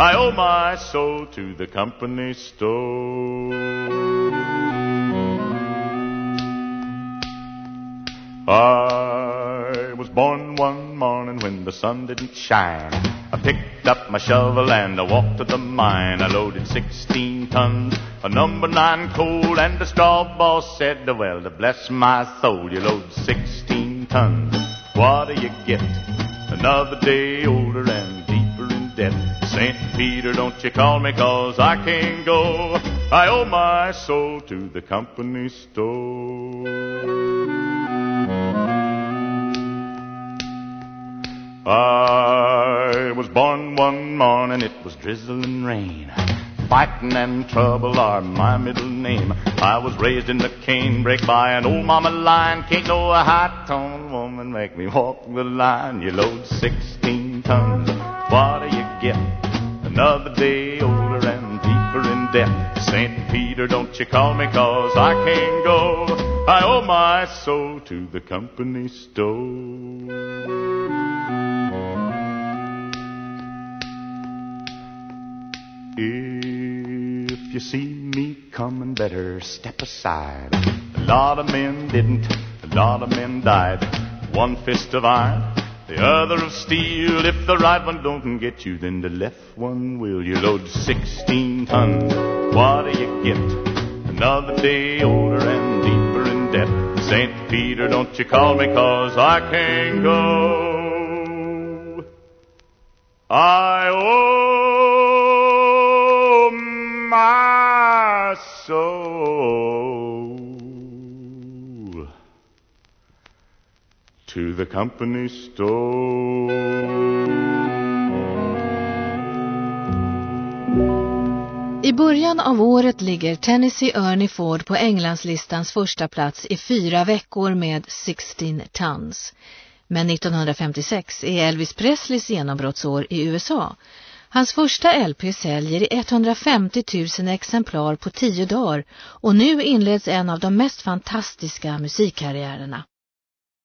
I owe my soul to the company store. I was born one morning when the sun didn't shine. I picked up my shovel and I walked to the mine. I loaded 16 tons of number nine coal and the straw boss said, well, to bless my soul, you load 16 tons. What do you get? Another day older and deeper in debt. St. Peter, don't you call me cause I can't go. I owe my soul to the company store. I was born one morning, it was drizzling rain. Fighting and trouble are my middle name. I was raised in the canebrake by an old mama lion. Can't no high tone woman make me walk the line. You load 16 tons, what do you get? Another day older and deeper in debt. St. Peter, don't you call me cause I can't go. I owe my soul to the company store. If you see me coming, better step aside. A lot of men didn't, a lot of men died. One fist of iron, the other of steel. If the right one don't get you, then the left one will. You load 16 tons, what do you get? Another day older and deeper in debt. St. Peter, don't you call me, cause I can't go. To the company store. I början av året ligger Tennessee Ernie Ford på Englandslistans första plats i fyra veckor med 16 tons. Men 1956 är Elvis Presleys genombrottsår i USA. Hans första LP säljer i 150 000 exemplar på tio dagar och nu inleds en av de mest fantastiska musikkarriärerna.